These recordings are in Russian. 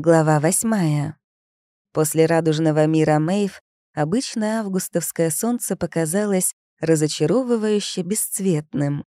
Глава восьмая. После радужного мира Мэйв обычное августовское солнце показалось разочаровывающе бесцветным.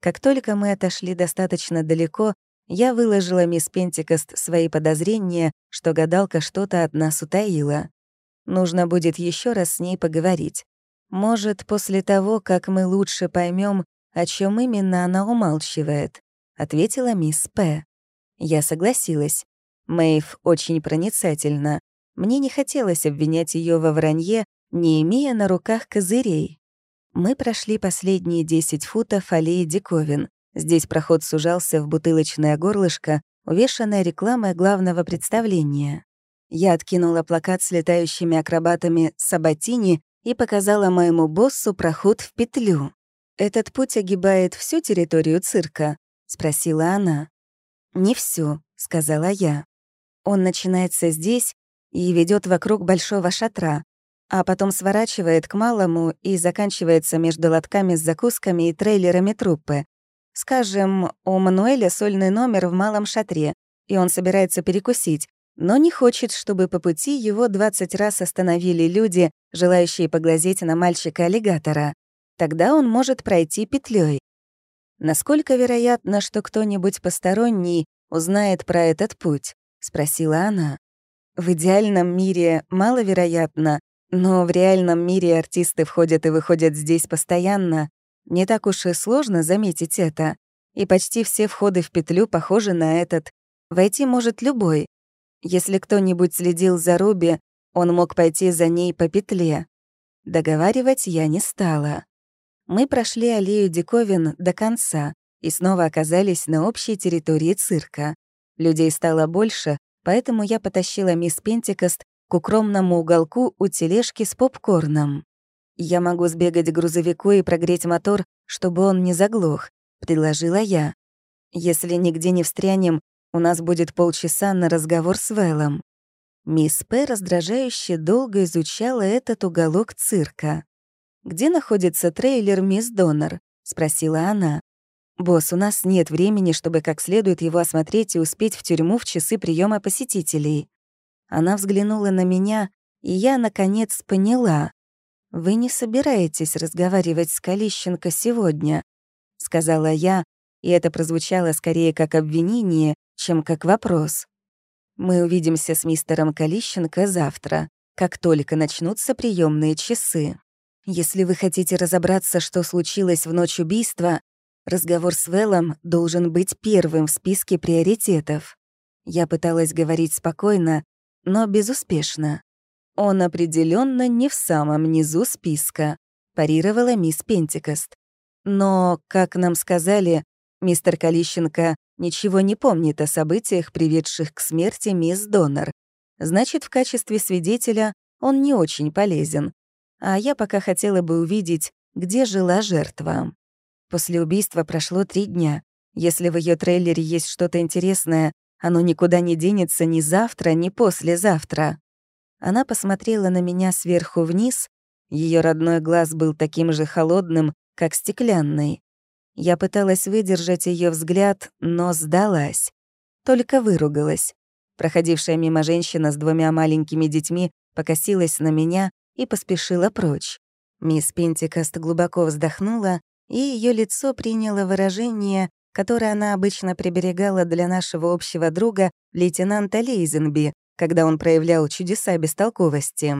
Как только мы отошли достаточно далеко, я выложила мисс Пентикост свои подозрения, что гадалка что-то от нас утаила. Нужно будет еще раз с ней поговорить. Может, после того, как мы лучше поймем, о чем именно она умалчивает, ответила мисс П. Я согласилась. Мэйв очень проницательна. Мне не хотелось обвинять ее во вранье, не имея на руках козырей. Мы прошли последние 10 футов аллеи диковин. Здесь проход сужался в бутылочное горлышко, увешанное рекламой главного представления. Я откинула плакат с летающими акробатами Сабатини и показала моему боссу проход в петлю. «Этот путь огибает всю территорию цирка?» — спросила она. «Не всю», — сказала я. «Он начинается здесь и ведет вокруг большого шатра а потом сворачивает к малому и заканчивается между лотками с закусками и трейлерами труппы. Скажем, у Мануэля сольный номер в малом шатре, и он собирается перекусить, но не хочет, чтобы по пути его 20 раз остановили люди, желающие поглазеть на мальчика-аллигатора. Тогда он может пройти петлей. «Насколько вероятно, что кто-нибудь посторонний узнает про этот путь?» — спросила она. «В идеальном мире маловероятно, но в реальном мире артисты входят и выходят здесь постоянно. Не так уж и сложно заметить это. И почти все входы в петлю похожи на этот. Войти может любой. Если кто-нибудь следил за Руби, он мог пойти за ней по петле. Договаривать я не стала. Мы прошли аллею диковин до конца и снова оказались на общей территории цирка. Людей стало больше, поэтому я потащила мисс Пентикост к укромному уголку у тележки с попкорном. «Я могу сбегать к грузовику и прогреть мотор, чтобы он не заглох», — предложила я. «Если нигде не встрянем, у нас будет полчаса на разговор с Вэллом». Мисс П. раздражающе долго изучала этот уголок цирка. «Где находится трейлер мисс Донор?» — спросила она. «Босс, у нас нет времени, чтобы как следует его осмотреть и успеть в тюрьму в часы приема посетителей. Она взглянула на меня, и я, наконец, поняла. «Вы не собираетесь разговаривать с Калищенко сегодня», — сказала я, и это прозвучало скорее как обвинение, чем как вопрос. «Мы увидимся с мистером Калищенко завтра, как только начнутся приемные часы. Если вы хотите разобраться, что случилось в ночь убийства, разговор с Вэллом должен быть первым в списке приоритетов». Я пыталась говорить спокойно, но безуспешно. Он определенно не в самом низу списка, парировала мисс Пентикост. Но, как нам сказали, мистер Калищенко ничего не помнит о событиях, приведших к смерти мисс Донор. Значит, в качестве свидетеля он не очень полезен. А я пока хотела бы увидеть, где жила жертва. После убийства прошло три дня. Если в ее трейлере есть что-то интересное, оно никуда не денется ни завтра, ни послезавтра. Она посмотрела на меня сверху вниз. Ее родной глаз был таким же холодным, как стеклянный. Я пыталась выдержать ее взгляд, но сдалась. Только выругалась. Проходившая мимо женщина с двумя маленькими детьми покосилась на меня и поспешила прочь. Мисс Пентикост глубоко вздохнула, и ее лицо приняло выражение, который она обычно приберегала для нашего общего друга, лейтенанта Лейзенби, когда он проявлял чудеса бестолковости.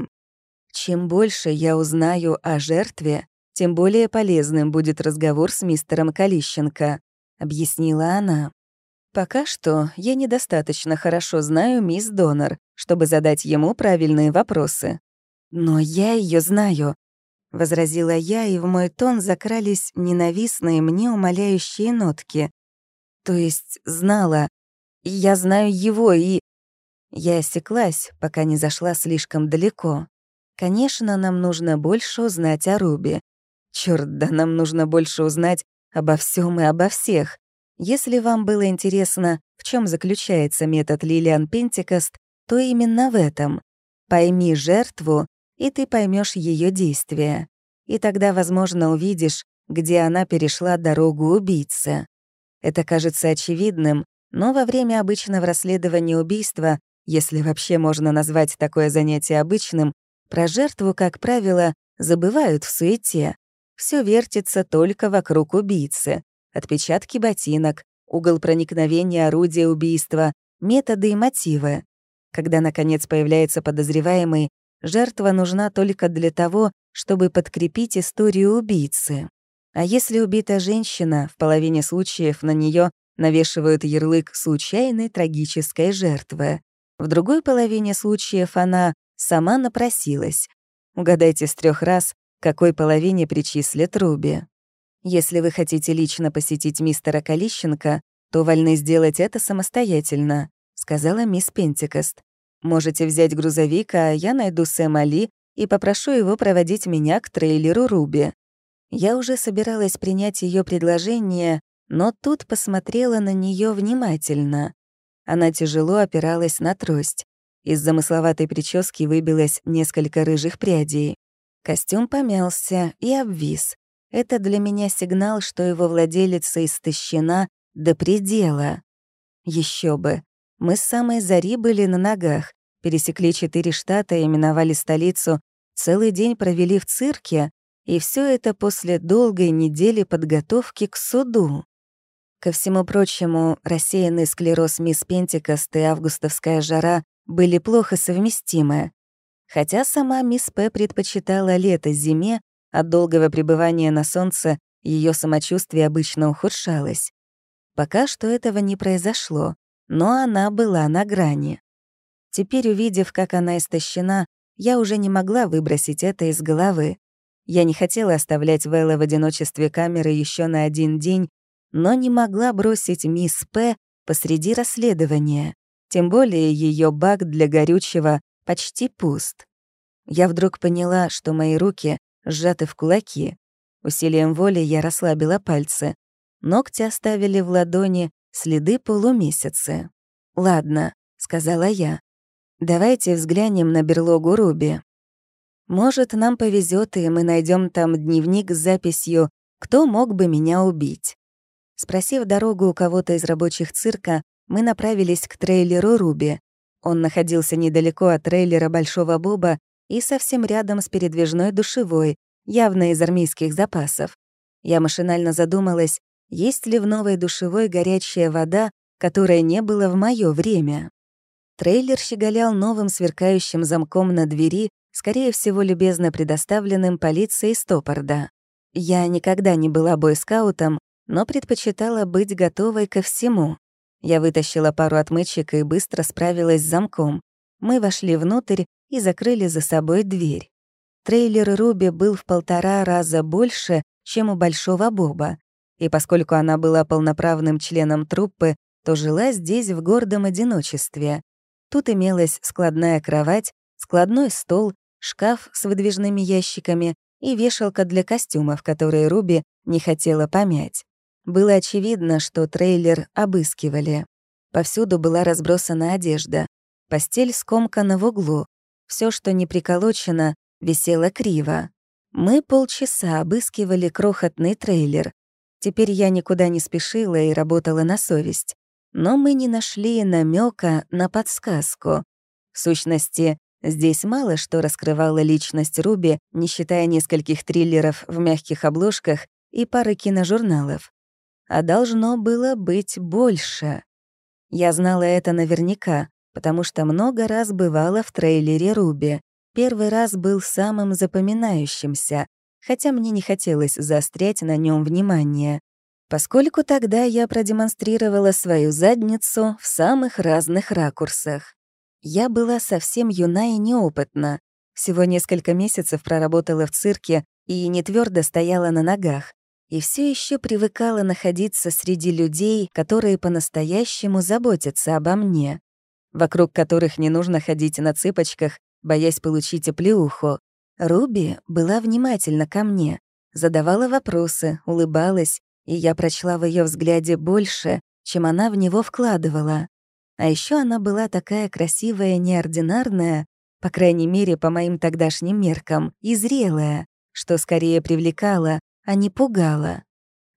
Чем больше я узнаю о жертве, тем более полезным будет разговор с мистером Калищенко, объяснила она. Пока что я недостаточно хорошо знаю мисс Донор, чтобы задать ему правильные вопросы. Но я ее знаю, возразила я, и в мой тон закрались ненавистные мне умоляющие нотки. То есть знала. Я знаю его, и... Я осеклась, пока не зашла слишком далеко. Конечно, нам нужно больше узнать о Руби. Чёрт, да нам нужно больше узнать обо всем и обо всех. Если вам было интересно, в чем заключается метод Лилиан Пентикост, то именно в этом. Пойми жертву и ты поймешь ее действия. И тогда, возможно, увидишь, где она перешла дорогу убийцы. Это кажется очевидным, но во время обычного расследования убийства Если вообще можно назвать такое занятие обычным, про жертву, как правило, забывают в суете. Все вертится только вокруг убийцы. Отпечатки ботинок, угол проникновения орудия убийства, методы и мотивы. Когда, наконец, появляется подозреваемый, жертва нужна только для того, чтобы подкрепить историю убийцы. А если убита женщина, в половине случаев на нее навешивают ярлык случайной трагической жертвы. В другой половине случаев она сама напросилась. Угадайте с трех раз, какой половине причислят Руби. Если вы хотите лично посетить мистера Калищенко, то вольны сделать это самостоятельно, сказала мисс Пентикост. Можете взять грузовик, а я найду Сэма Ли и попрошу его проводить меня к трейлеру Руби. Я уже собиралась принять ее предложение, но тут посмотрела на нее внимательно. Она тяжело опиралась на трость. Из замысловатой прически выбилось несколько рыжих прядей. Костюм помялся и обвис. Это для меня сигнал, что его владелица истощена до предела. Еще бы. Мы с самой зари были на ногах, пересекли четыре штата и миновали столицу, целый день провели в цирке, и все это после долгой недели подготовки к суду. Ко всему прочему, рассеянный склероз мисс Пентикост и августовская жара были плохо совместимы. Хотя сама мисс П. предпочитала лето зиме, от долгого пребывания на солнце ее самочувствие обычно ухудшалось. Пока что этого не произошло, но она была на грани. Теперь, увидев, как она истощена, я уже не могла выбросить это из головы. Я не хотела оставлять Вэлла в одиночестве камеры еще на один день но не могла бросить мисс П. посреди расследования, тем более ее бак для горючего почти пуст. Я вдруг поняла, что мои руки сжаты в кулаки. Усилием воли я расслабила пальцы. Ногти оставили в ладони следы полумесяца. «Ладно», — сказала я. «Давайте взглянем на берлогу Руби. Может, нам повезет, и мы найдем там дневник с записью «Кто мог бы меня убить?». Спросив дорогу у кого-то из рабочих цирка, мы направились к трейлеру Руби. Он находился недалеко от трейлера Большого Боба и совсем рядом с передвижной душевой, явно из армейских запасов. Я машинально задумалась, есть ли в новой душевой горячая вода, которой не было в моё время. Трейлер щеголял новым сверкающим замком на двери, скорее всего, любезно предоставленным полицией Стопорда. Я никогда не была бойскаутом, но предпочитала быть готовой ко всему. Я вытащила пару отмычек и быстро справилась с замком. Мы вошли внутрь и закрыли за собой дверь. Трейлер Руби был в полтора раза больше, чем у Большого Боба. И поскольку она была полноправным членом труппы, то жила здесь в гордом одиночестве. Тут имелась складная кровать, складной стол, шкаф с выдвижными ящиками и вешалка для костюмов, которые Руби не хотела помять. Было очевидно, что трейлер обыскивали. Повсюду была разбросана одежда. Постель скомкана в углу. Все, что не приколочено, висело криво. Мы полчаса обыскивали крохотный трейлер. Теперь я никуда не спешила и работала на совесть. Но мы не нашли намека на подсказку. В сущности, здесь мало что раскрывало личность Руби, не считая нескольких триллеров в мягких обложках и пары киножурналов а должно было быть больше. Я знала это наверняка, потому что много раз бывала в трейлере Руби. Первый раз был самым запоминающимся, хотя мне не хотелось заострять на нем внимание, поскольку тогда я продемонстрировала свою задницу в самых разных ракурсах. Я была совсем юна и неопытна. Всего несколько месяцев проработала в цирке и не твердо стояла на ногах и все еще привыкала находиться среди людей, которые по-настоящему заботятся обо мне, вокруг которых не нужно ходить на цыпочках, боясь получить оплеуху. Руби была внимательна ко мне, задавала вопросы, улыбалась, и я прочла в ее взгляде больше, чем она в него вкладывала. А еще она была такая красивая, неординарная, по крайней мере, по моим тогдашним меркам, и зрелая, что скорее привлекала, а не пугало.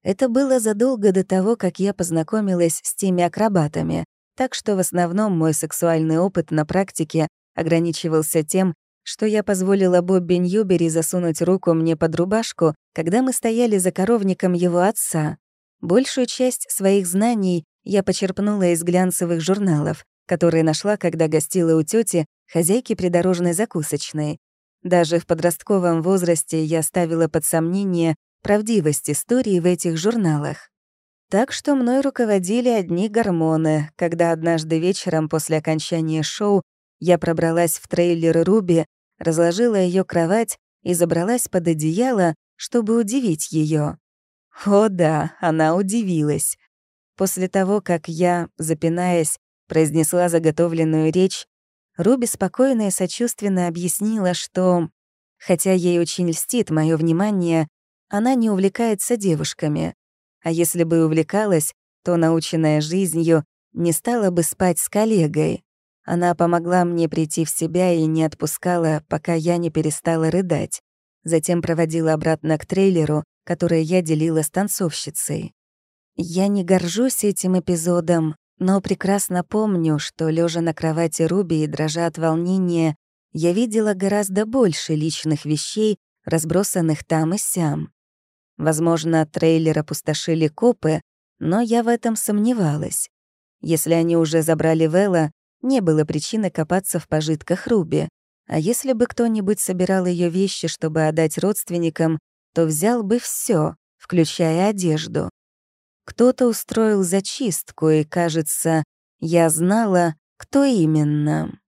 Это было задолго до того, как я познакомилась с теми акробатами, Так что в основном мой сексуальный опыт на практике ограничивался тем, что я позволила Бобби Ньюбери засунуть руку мне под рубашку, когда мы стояли за коровником его отца. Большую часть своих знаний я почерпнула из глянцевых журналов, которые нашла, когда гостила у тети, хозяйки придорожной закусочной. Даже в подростковом возрасте я ставила под сомнение правдивость истории в этих журналах. Так что мной руководили одни гормоны, когда однажды вечером после окончания шоу я пробралась в трейлер Руби, разложила ее кровать и забралась под одеяло, чтобы удивить ее. О да, она удивилась. После того, как я, запинаясь, произнесла заготовленную речь, Руби спокойно и сочувственно объяснила, что, хотя ей очень льстит мое внимание, она не увлекается девушками. А если бы увлекалась, то, наученная жизнью, не стала бы спать с коллегой. Она помогла мне прийти в себя и не отпускала, пока я не перестала рыдать. Затем проводила обратно к трейлеру, который я делила с танцовщицей. Я не горжусь этим эпизодом, но прекрасно помню, что, лежа на кровати Руби и дрожа от волнения, я видела гораздо больше личных вещей, разбросанных там и сям. Возможно, трейлер опустошили копы, но я в этом сомневалась. Если они уже забрали Вэлла, не было причины копаться в пожитках Руби. А если бы кто-нибудь собирал ее вещи, чтобы отдать родственникам, то взял бы все, включая одежду. Кто-то устроил зачистку, и, кажется, я знала, кто именно.